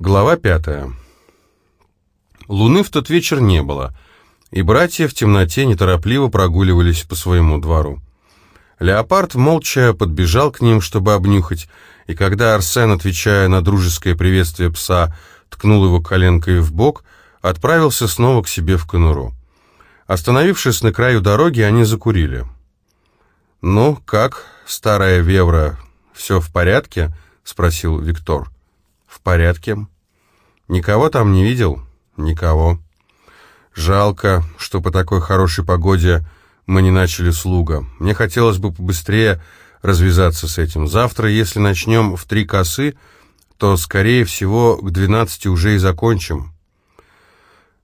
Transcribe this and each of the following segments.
Глава пятая. Луны в тот вечер не было, и братья в темноте неторопливо прогуливались по своему двору. Леопард молча подбежал к ним, чтобы обнюхать, и когда Арсен, отвечая на дружеское приветствие пса, ткнул его коленкой в бок, отправился снова к себе в конуру. Остановившись на краю дороги, они закурили. «Ну, как, старая Вевра, все в порядке?» — спросил Виктор. «В порядке». «Никого там не видел?» «Никого». «Жалко, что по такой хорошей погоде мы не начали слуга. Мне хотелось бы побыстрее развязаться с этим. Завтра, если начнем в три косы, то, скорее всего, к двенадцати уже и закончим».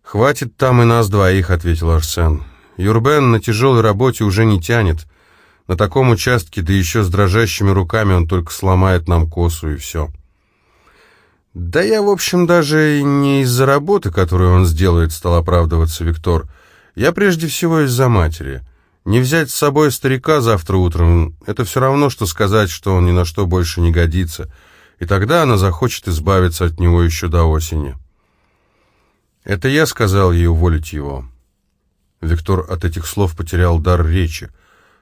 «Хватит там и нас двоих», — ответил Арсен. «Юрбен на тяжелой работе уже не тянет. На таком участке, да еще с дрожащими руками, он только сломает нам косу и все». «Да я, в общем, даже не из-за работы, которую он сделает, стал оправдываться Виктор. Я прежде всего из-за матери. Не взять с собой старика завтра утром — это все равно, что сказать, что он ни на что больше не годится, и тогда она захочет избавиться от него еще до осени». «Это я сказал ей уволить его». Виктор от этих слов потерял дар речи.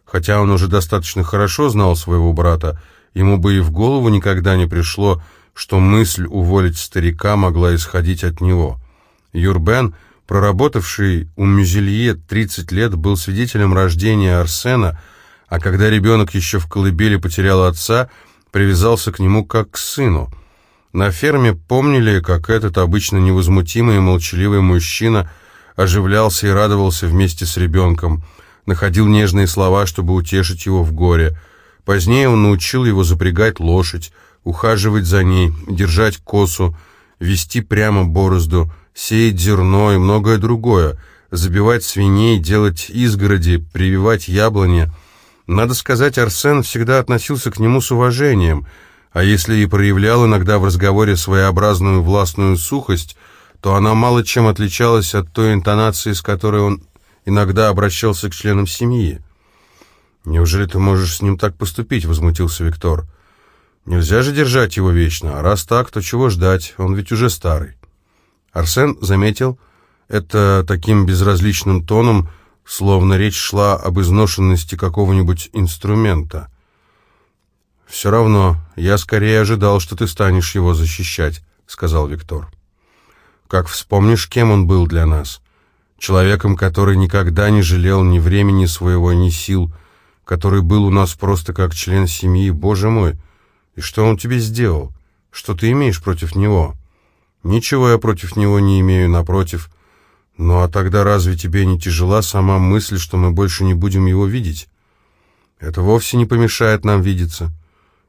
Хотя он уже достаточно хорошо знал своего брата, ему бы и в голову никогда не пришло, что мысль уволить старика могла исходить от него. Юрбен, проработавший у Мюзелье 30 лет, был свидетелем рождения Арсена, а когда ребенок еще в колыбели потерял отца, привязался к нему как к сыну. На ферме помнили, как этот обычно невозмутимый и молчаливый мужчина оживлялся и радовался вместе с ребенком, находил нежные слова, чтобы утешить его в горе. Позднее он научил его запрягать лошадь, ухаживать за ней, держать косу, вести прямо борозду, сеять зерно и многое другое, забивать свиней, делать изгороди, прививать яблони. Надо сказать, Арсен всегда относился к нему с уважением, а если и проявлял иногда в разговоре своеобразную властную сухость, то она мало чем отличалась от той интонации, с которой он иногда обращался к членам семьи. «Неужели ты можешь с ним так поступить?» — возмутился Виктор. Нельзя же держать его вечно, а раз так, то чего ждать, он ведь уже старый. Арсен заметил это таким безразличным тоном, словно речь шла об изношенности какого-нибудь инструмента. «Все равно, я скорее ожидал, что ты станешь его защищать», — сказал Виктор. «Как вспомнишь, кем он был для нас? Человеком, который никогда не жалел ни времени своего, ни сил, который был у нас просто как член семьи, боже мой!» И что он тебе сделал? Что ты имеешь против него? Ничего я против него не имею, напротив. Ну а тогда разве тебе не тяжела сама мысль, что мы больше не будем его видеть? Это вовсе не помешает нам видеться.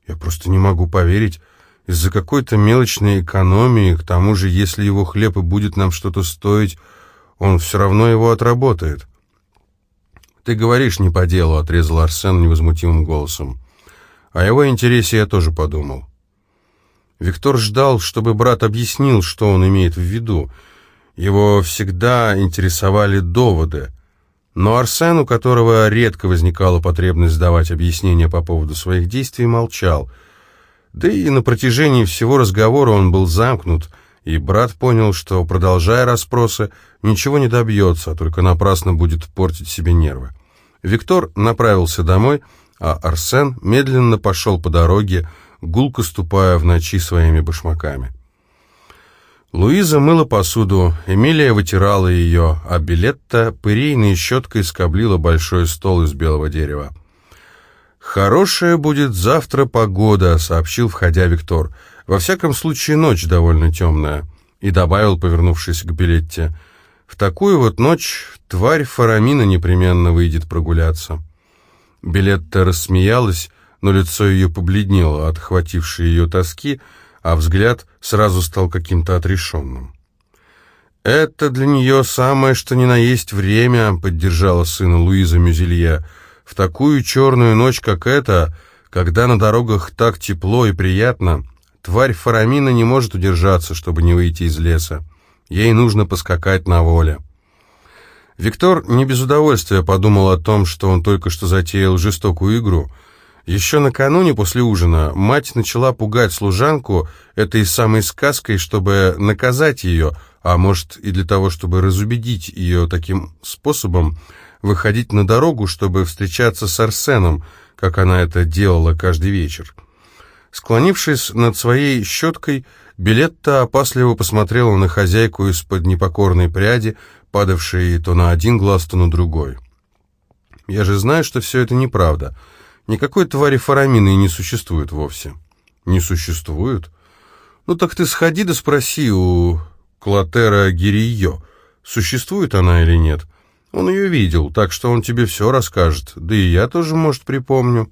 Я просто не могу поверить, из-за какой-то мелочной экономии, к тому же, если его хлеб и будет нам что-то стоить, он все равно его отработает. «Ты говоришь не по делу», — отрезал Арсен невозмутимым голосом. О его интересе я тоже подумал. Виктор ждал, чтобы брат объяснил, что он имеет в виду. Его всегда интересовали доводы. Но Арсен, у которого редко возникала потребность давать объяснения по поводу своих действий, молчал. Да и на протяжении всего разговора он был замкнут, и брат понял, что, продолжая расспросы, ничего не добьется, а только напрасно будет портить себе нервы. Виктор направился домой, а Арсен медленно пошел по дороге, гулко ступая в ночи своими башмаками. Луиза мыла посуду, Эмилия вытирала ее, а Билетта пырейной щеткой скоблила большой стол из белого дерева. «Хорошая будет завтра погода», — сообщил, входя Виктор. «Во всяком случае, ночь довольно темная», — и добавил, повернувшись к Билетте. «В такую вот ночь тварь Фарамина непременно выйдет прогуляться». Билетта рассмеялась, но лицо ее побледнело от охватившей ее тоски, а взгляд сразу стал каким-то отрешенным. «Это для нее самое, что ни на есть время», — поддержала сына Луиза Мюзелье. «В такую черную ночь, как эта, когда на дорогах так тепло и приятно, тварь Фарамина не может удержаться, чтобы не выйти из леса. Ей нужно поскакать на воле». Виктор не без удовольствия подумал о том, что он только что затеял жестокую игру. Еще накануне после ужина мать начала пугать служанку этой самой сказкой, чтобы наказать ее, а может и для того, чтобы разубедить ее таким способом выходить на дорогу, чтобы встречаться с Арсеном, как она это делала каждый вечер. Склонившись над своей щеткой, Билетта опасливо посмотрела на хозяйку из-под непокорной пряди, падавшей то на один глаз, то на другой. «Я же знаю, что все это неправда», Никакой твари Фарамины не существует вовсе. Не существует? Ну так ты сходи да спроси у Клотера Гирио, существует она или нет. Он ее видел, так что он тебе все расскажет, да и я тоже, может, припомню.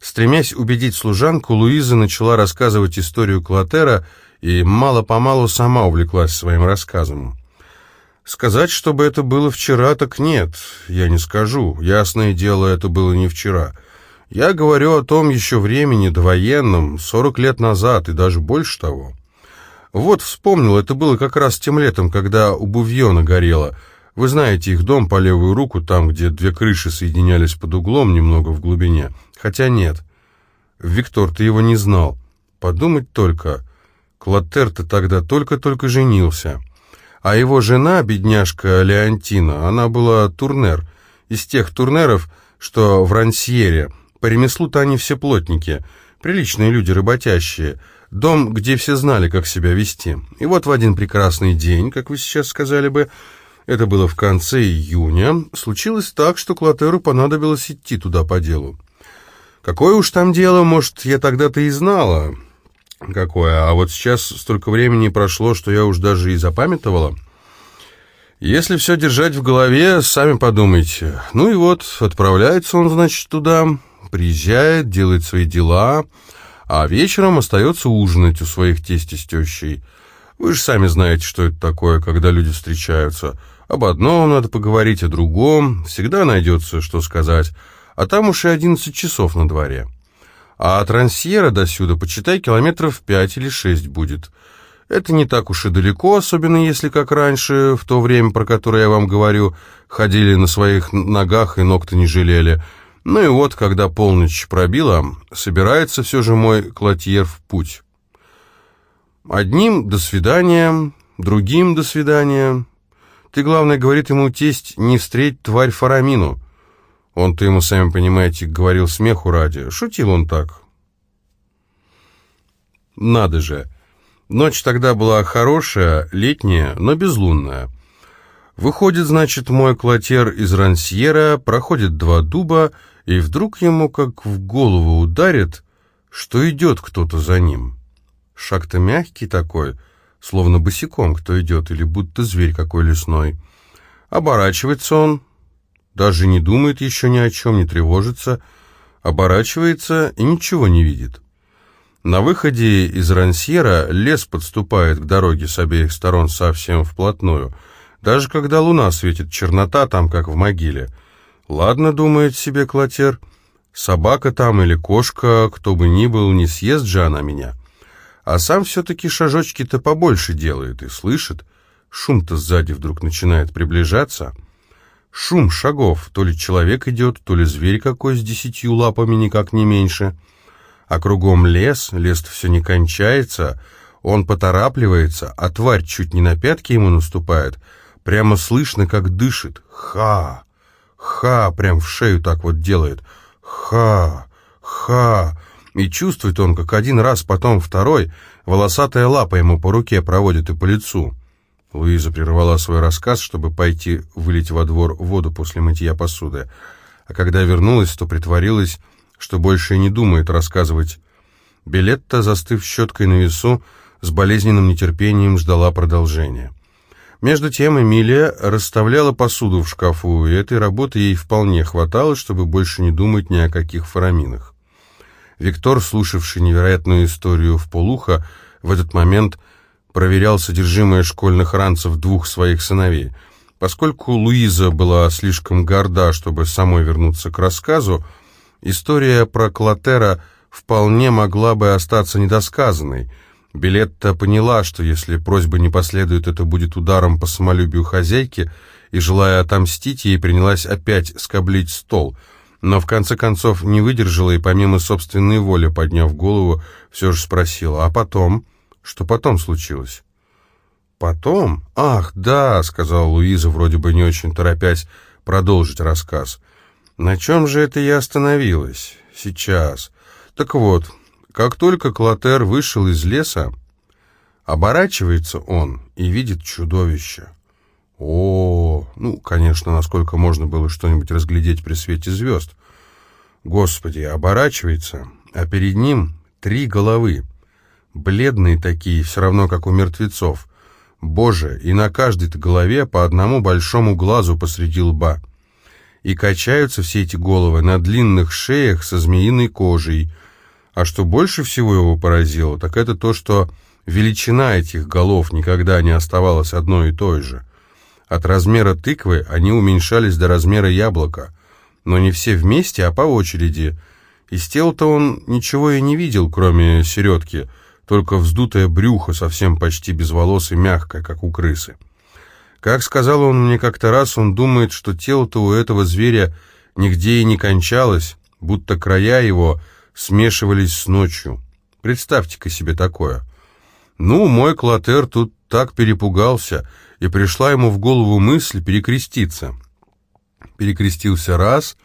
Стремясь убедить служанку, Луиза начала рассказывать историю Клотера и мало-помалу сама увлеклась своим рассказом. Сказать, чтобы это было вчера, так нет, я не скажу. Ясное дело, это было не вчера — я говорю о том еще времени довоенном, 40 лет назад и даже больше того. Вот вспомнил, это было как раз тем летом, когда у Бувьона горело. Вы знаете их дом по левую руку, там, где две крыши соединялись под углом, немного в глубине. Хотя нет. Виктор, ты его не знал. Подумать только. Клотер-то тогда только-только женился. А его жена, бедняжка Леонтина, она была турнер. Из тех турнеров, что в Рансьере. По ремеслу-то они все плотники, приличные люди, работящие. Дом, где все знали, как себя вести. И вот в один прекрасный день, как вы сейчас сказали бы, это было в конце июня, случилось так, что Клотеру понадобилось идти туда по делу. Какое уж там дело, может, я тогда-то и знала, какое, а вот сейчас столько времени прошло, что я уж даже и запамятовала. Если все держать в голове, сами подумайте. Ну и вот, отправляется он, значит, туда, приезжает, делает свои дела, а вечером остается ужинать у своих тести с тещей. Вы же сами знаете, что это такое, когда люди встречаются. Об одном надо поговорить, о другом, всегда найдется, что сказать, а там уж и одиннадцать часов на дворе. А от Рансьера до сюда, почитай, километров пять или шесть будет. Это не так уж и далеко, особенно если, как раньше, в то время, про которое я вам говорю, ходили на своих ногах и ног-то не жалели – ну и вот, когда полночь пробила, собирается все же мой клотьер в путь. Одним «до свидания», другим «до свидания». Ты, главное, говорит ему тесть, не встреть тварь Фарамину. Он-то ему, сами понимаете, говорил смеху ради. Шутил он так. Надо же. Ночь тогда была хорошая, летняя, но безлунная. Выходит, значит, мой клотер из Рансьера, проходит два дуба, и вдруг ему как в голову ударит, что идет кто-то за ним. Шаг-то мягкий такой, словно босиком кто идет, или будто зверь какой лесной. Оборачивается он, даже не думает еще ни о чем, не тревожится, оборачивается и ничего не видит. На выходе из Рансьера лес подступает к дороге с обеих сторон совсем вплотную. Даже когда луна светит, чернота там, как в могиле — Ладно, думает себе Клотер, собака там или кошка, кто бы ни был, не съест же она меня. А сам все-таки шажочки-то побольше делает и слышит. Шум-то сзади вдруг начинает приближаться. Шум шагов, то ли человек идет, то ли зверь какой с десятью лапами, никак не меньше. А кругом лес, лес все не кончается, он поторапливается, а тварь чуть не на пятки ему наступает. Прямо слышно, как дышит. Ха! Ха, прям в шею так вот делает. Ха, ха. И чувствует он, как один раз, потом второй, волосатая лапа ему по руке проводит и по лицу. Луиза прервала свой рассказ, чтобы пойти вылить во двор воду после мытья посуды. А когда вернулась, то притворилась, что больше не думает рассказывать. Билетта, застыв щеткой на весу, с болезненным нетерпением ждала продолжения. Между тем Эмилия расставляла посуду в шкафу, и этой работы ей вполне хватало, чтобы больше не думать ни о каких фараминах. Виктор, слушавший невероятную историю в полухо, в этот момент проверял содержимое школьных ранцев двух своих сыновей. Поскольку Луиза была слишком горда, чтобы самой вернуться к рассказу, история про Клотера вполне могла бы остаться недосказанной — Билетта поняла, что если просьба не последует, это будет ударом по самолюбию хозяйки, и, желая отомстить, ей принялась опять скоблить стол. но в конце концов не выдержала и помимо собственной воли, подняв голову, все же спросила, а потом? Что потом случилось? «Потом? Ах, да», — сказала Луиза, вроде бы не очень торопясь продолжить рассказ. «На чем же это я остановилась? Сейчас. Так вот, как только Клотер вышел из леса, оборачивается он и видит чудовище. О, ну, конечно, насколько можно было что-нибудь разглядеть при свете звезд. Господи, оборачивается, а перед ним три головы, бледные такие, все равно как у мертвецов. Боже, и на каждой-то голове по одному большому глазу посреди лба. И качаются все эти головы на длинных шеях со змеиной кожей. А что больше всего его поразило, так это то, что величина этих голов никогда не оставалась одной и той же. От размера тыквы они уменьшались до размера яблока, но не все вместе, а по очереди. Из тела-то он ничего и не видел, кроме середки — только вздутое брюхо, совсем почти без волос и мягкое, как у крысы. Как сказал он мне как-то раз, он думает, что тело-то у этого зверя нигде и не кончалось, будто края его смешивались с ночью. Представьте-ка себе такое. Ну, мой Клотер тут так перепугался, и пришла ему в голову мысль перекреститься. Перекрестился раз,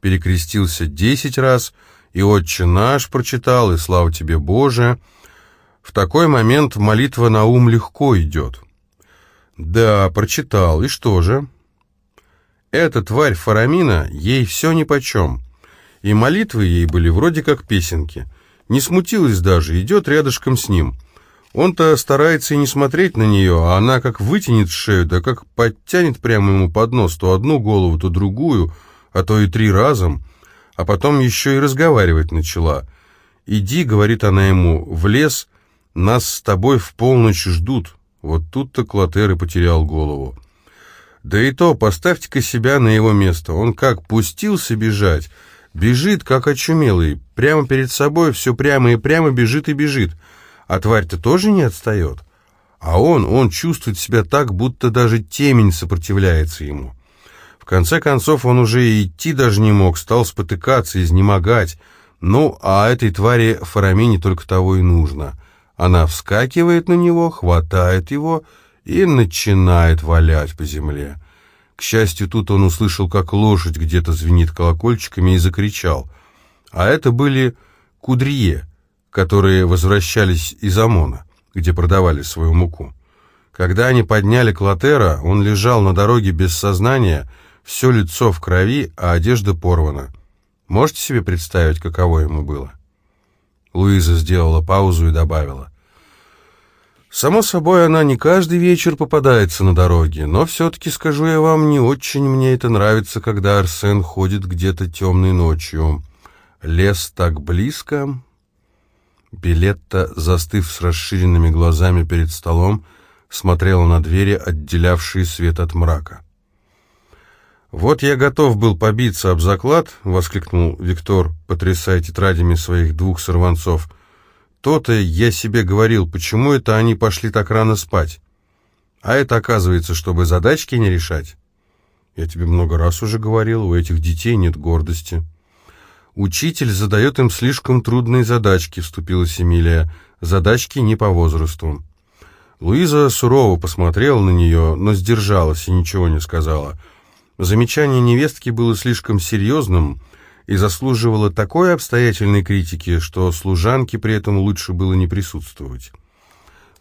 перекрестился десять раз, и «Отче наш» прочитал, и «Слава тебе, Боже!» В такой момент молитва на ум легко идет. Да, прочитал, и что же? Эта тварь Фарамина, ей все нипочем. И молитвы ей были вроде как песенки. Не смутилась даже, идет рядышком с ним. Он-то старается и не смотреть на нее, а она как вытянет шею, да как подтянет прямо ему под нос то одну голову, то другую, а то и три разом, а потом еще и разговаривать начала. «Иди», — говорит она ему, — «в лес, нас с тобой в полночь ждут». Вот тут-то Клотер и потерял голову. Да и то, поставьте-ка себя на его место. Он как пустился бежать, бежит, как очумелый, прямо перед собой, все прямо и прямо бежит и бежит. А тварь-то тоже не отстает. А он, он чувствует себя так, будто даже темень сопротивляется ему. В конце концов, он уже и идти даже не мог, стал спотыкаться, изнемогать. Ну, а этой твари Фарамине только того и нужно — она вскакивает на него, хватает его и начинает валять по земле. К счастью, тут он услышал, как лошадь где-то звенит колокольчиками и закричал. А это были кудрие, которые возвращались из Амона, где продавали свою муку. Когда они подняли Клотера, он лежал на дороге без сознания, все лицо в крови, а одежда порвана. Можете себе представить, каково ему было? Луиза сделала паузу и добавила. «Само собой, она не каждый вечер попадается на дороге, но все-таки, скажу я вам, не очень мне это нравится, когда Арсен ходит где-то темной ночью. Лес так близко...» Билетта, застыв с расширенными глазами перед столом, смотрела на двери, отделявшие свет от мрака. «Вот я готов был побиться об заклад», — воскликнул Виктор, потрясая тетрадями своих двух сорванцов. «То-то я себе говорил, почему это они пошли так рано спать? А это, оказывается, чтобы задачки не решать». «Я тебе много раз уже говорил, у этих детей нет гордости». «Учитель задает им слишком трудные задачки», — вступилась Эмилия. «Задачки не по возрасту». Луиза сурово посмотрела на нее, но сдержалась и ничего не сказала. Замечание невестки было слишком серьезным и заслуживало такой обстоятельной критики, что служанке при этом лучше было не присутствовать.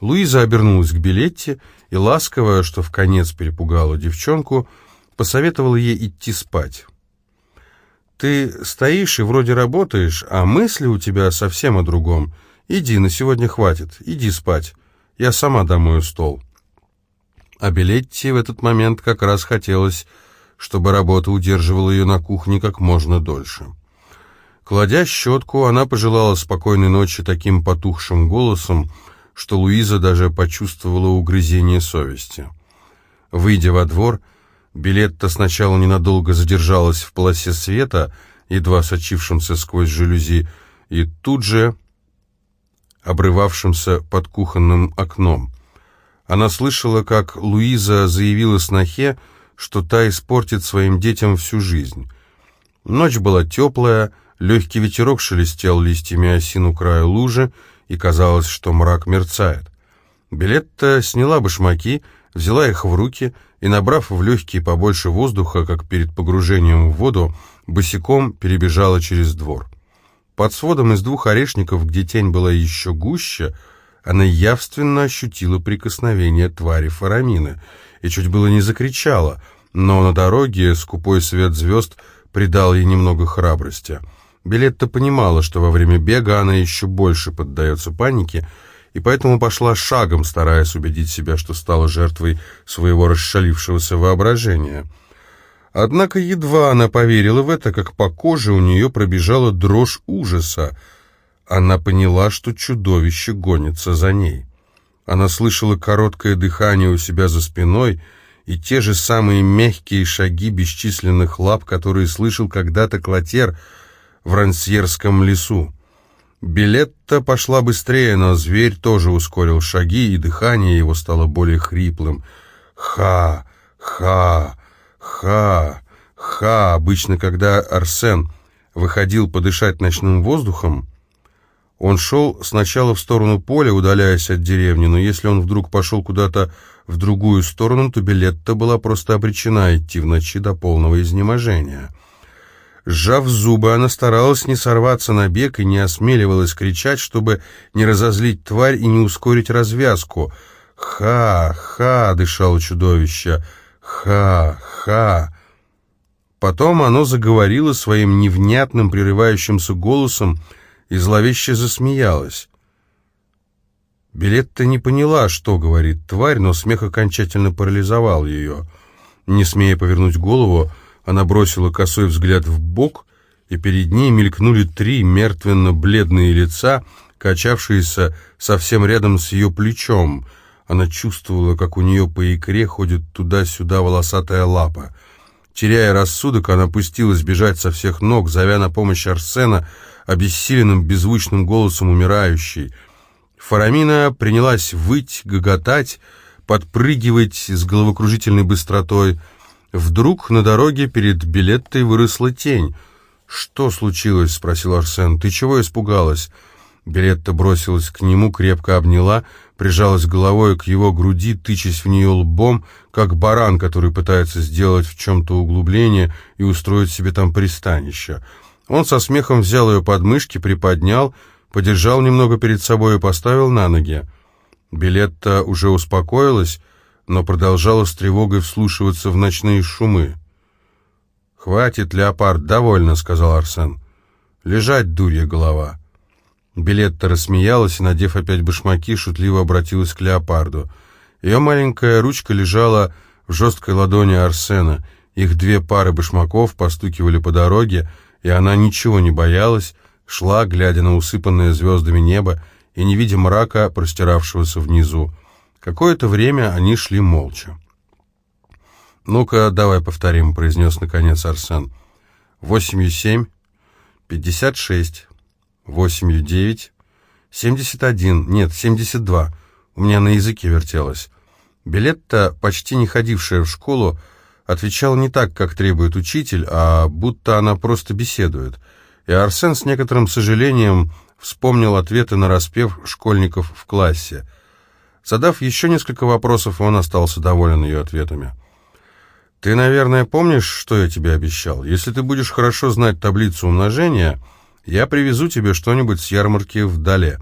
Луиза обернулась к Билетте и ласково, что в конец перепугала девчонку, посоветовала ей идти спать. «Ты стоишь и вроде работаешь, а мысли у тебя совсем о другом. Иди, на сегодня хватит, иди спать. Я сама домою стол». А Билетте в этот момент как раз хотелось чтобы работа удерживала ее на кухне как можно дольше. Кладя щетку, она пожелала спокойной ночи таким потухшим голосом, что Луиза даже почувствовала угрызение совести. Выйдя во двор, Билетта сначала ненадолго задержалась в полосе света, едва сочившемся сквозь жалюзи, и тут же обрывавшимся под кухонным окном. Она слышала, как Луиза заявила снохе, что та испортит своим детям всю жизнь. Ночь была теплая, легкий ветерок шелестел листьями осин у края лужи, и казалось, что мрак мерцает. Билетта сняла башмаки, взяла их в руки и, набрав в легкие побольше воздуха, как перед погружением в воду, босиком перебежала через двор. Под сводом из двух орешников, где тень была еще гуще, она явственно ощутила прикосновение твари Фарамины и чуть было не закричала, но на дороге скупой свет звезд придал ей немного храбрости. Билетта понимала, что во время бега она еще больше поддается панике, и поэтому пошла шагом, стараясь убедить себя, что стала жертвой своего расшалившегося воображения. Однако едва она поверила в это, как по коже у нее пробежала дрожь ужаса, она поняла, что чудовище гонится за ней. Она слышала короткое дыхание у себя за спиной и те же самые мягкие шаги бесчисленных лап, которые слышал когда-то Клотер в Рансьерском лесу. Билетта пошла быстрее, но зверь тоже ускорил шаги, и дыхание его стало более хриплым. «Ха! Ха! Ха! Ха!» Обычно, когда Арсен выходил подышать ночным воздухом, он шел сначала в сторону поля, удаляясь от деревни, но если он вдруг пошел куда-то в другую сторону, то Билетта была просто обречена идти в ночи до полного изнеможения. Сжав зубы, она старалась не сорваться на бег и не осмеливалась кричать, чтобы не разозлить тварь и не ускорить развязку. «Ха! Ха!» — дышало чудовище. «Ха! Ха!» Потом оно заговорило своим невнятным, прерывающимся голосом, и зловеще засмеялась. Билетта не поняла, что говорит тварь, но смех окончательно парализовал ее. Не смея повернуть голову, она бросила косой взгляд в бок, и перед ней мелькнули три мертвенно-бледные лица, качавшиеся совсем рядом с ее плечом. Она чувствовала, как у нее по икре ходит туда-сюда волосатая лапа. Теряя рассудок, она пустилась бежать со всех ног, зовя на помощь Арсена, обессиленным беззвучным голосом умирающей. Фарамина принялась выть, гоготать, подпрыгивать с головокружительной быстротой. Вдруг на дороге перед билеттой выросла тень. «Что случилось?» — спросил Арсен. «Ты чего испугалась?» Билетта бросилась к нему, крепко обняла, прижалась головой к его груди, тычась в нее лбом, как баран, который пытается сделать в чем-то углубление и устроить себе там пристанище. Он со смехом взял ее под мышки, приподнял, подержал немного перед собой и поставил на ноги. Билетта уже успокоилась, но продолжала с тревогой вслушиваться в ночные шумы. «Хватит, леопард, довольно», — сказал Арсен. «Лежать, дурья голова». Билетта рассмеялась и, надев опять башмаки, шутливо обратилась к леопарду. Ее маленькая ручка лежала в жесткой ладони Арсена. Их две пары башмаков постукивали по дороге, и она ничего не боялась, шла, глядя на усыпанное звездами небо и не видя мрака, простиравшегося внизу. Какое-то время они шли молча. «Ну-ка, давай повторим», — произнес наконец Арсен. «Восемью семь, пятьдесят шесть, восемью девять, семьдесят один, нет, семьдесят два. У меня на языке вертелось». Билетта, почти не ходившая в школу, отвечала не так, как требует учитель, а будто она просто беседует. И Арсен с некоторым сожалением вспомнил ответы на распев школьников в классе. Задав еще несколько вопросов, он остался доволен ее ответами. «Ты, наверное, помнишь, что я тебе обещал? Если ты будешь хорошо знать таблицу умножения, я привезу тебе что-нибудь с ярмарки в Дале».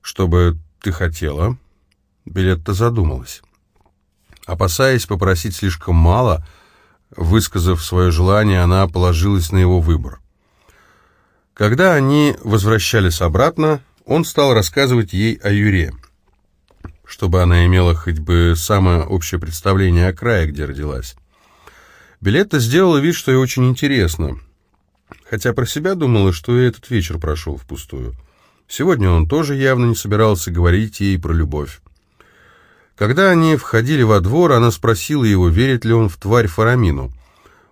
«Что бы ты хотела?» Билетта задумалась. Опасаясь попросить слишком мало, высказав свое желание, она положилась на его выбор. Когда они возвращались обратно, он стал рассказывать ей о Юре, чтобы она имела хоть бы самое общее представление о крае, где родилась. Билетта сделала вид, что ей очень интересно, хотя про себя думала, что и этот вечер прошел впустую. Сегодня он тоже явно не собирался говорить ей про любовь. Когда они входили во двор, она спросила его, верит ли он в тварь Фарамину.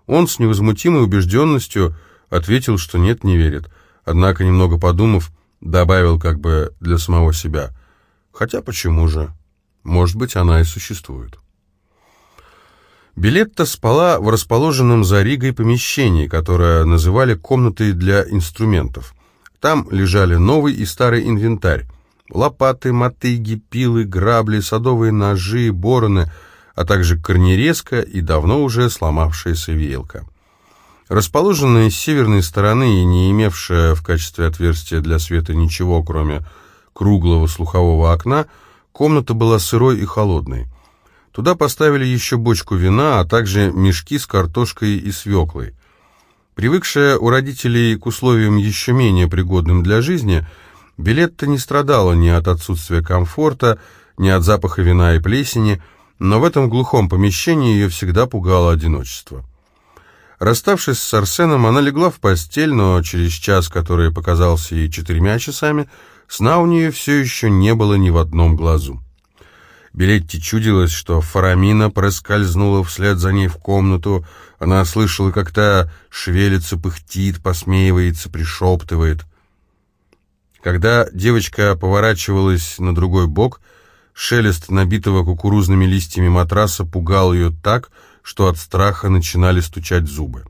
Он с невозмутимой убежденностью ответил, что нет, не верит. Однако, немного подумав, добавил как бы для самого себя. Хотя почему же? Может быть, она и существует. Билетта спала в расположенном за Ригой помещении, которое называли комнатой для инструментов. Там лежали новый и старый инвентарь. Лопаты, мотыги, пилы, грабли, садовые ножи, бороны, а также корнерезка и давно уже сломавшаяся веялка. Расположенная с северной стороны и не имевшая в качестве отверстия для света ничего, кроме круглого слухового окна, комната была сырой и холодной. Туда поставили еще бочку вина, а также мешки с картошкой и свеклой. Привыкшая у родителей к условиям еще менее пригодным для жизни, Билетта не страдала ни от отсутствия комфорта, ни от запаха вина и плесени, но в этом глухом помещении ее всегда пугало одиночество. Расставшись с Арсеном, она легла в постель, но через час, который показался ей четырьмя часами, сна у нее все еще не было ни в одном глазу. Билетти чудилось, что Фарамина проскользнула вслед за ней в комнату. Она слышала, как та шевелится, пыхтит, посмеивается, пришептывает. Когда девочка поворачивалась на другой бок, шелест набитого кукурузными листьями матраса пугал ее так, что от страха начинали стучать зубы.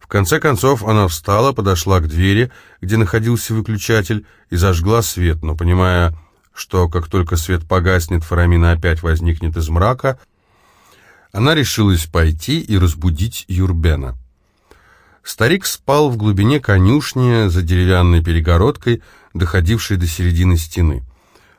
В конце концов она встала, подошла к двери, где находился выключатель, и зажгла свет, но, понимая, что как только свет погаснет, Фарамина опять возникнет из мрака, она решилась пойти и разбудить Юрбена. Старик спал в глубине конюшни за деревянной перегородкой, доходившей до середины стены.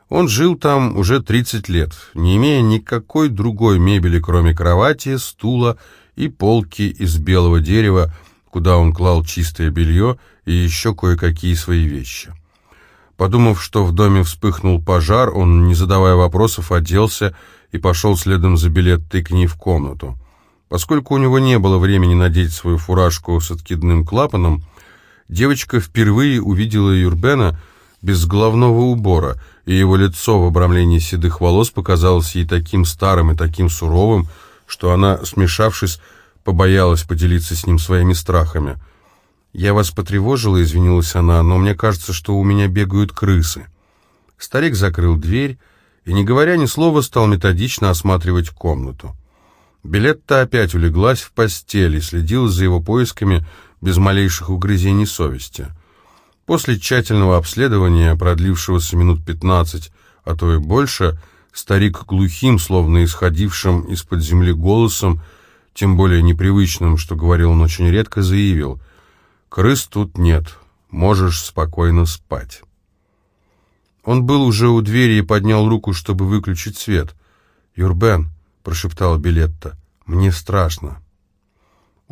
Он жил там уже 30 лет, не имея никакой другой мебели, кроме кровати, стула и полки из белого дерева, куда он клал чистое белье и еще кое-какие свои вещи. Подумав, что в доме вспыхнул пожар, он, не задавая вопросов, оделся и пошел следом за билеттой к ней в комнату. Поскольку у него не было времени надеть свою фуражку с откидным клапаном, девочка впервые увидела Юрбена без головного убора, и его лицо в обрамлении седых волос показалось ей таким старым и таким суровым, что она, смешавшись, побоялась поделиться с ним своими страхами — «Я вас потревожила», — извинилась она, — «но мне кажется, что у меня бегают крысы». Старик закрыл дверь и, не говоря ни слова, стал методично осматривать комнату. Билетта опять улеглась в постель и следила за его поисками без малейших угрызений совести. После тщательного обследования, продлившегося минут пятнадцать, а то и больше, старик глухим, словно исходившим из-под земли голосом, тем более непривычным, что говорил он очень редко, заявил — Крыс тут нет, можешь спокойно спать. Он был уже у двери и поднял руку, чтобы выключить свет. «Юрбен», — прошептала Билетта, — «мне страшно».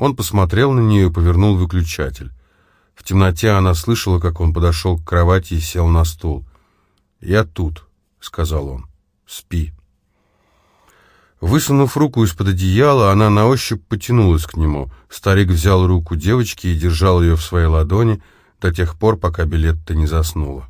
Он посмотрел на нее и повернул выключатель. В темноте она слышала, как он подошел к кровати и сел на стул. «Я тут», — сказал он, — «спи». Высунув руку из-под одеяла, она на ощупь потянулась к нему. Старик взял руку девочки и держал ее в своей ладони до тех пор, пока Билетта не заснула.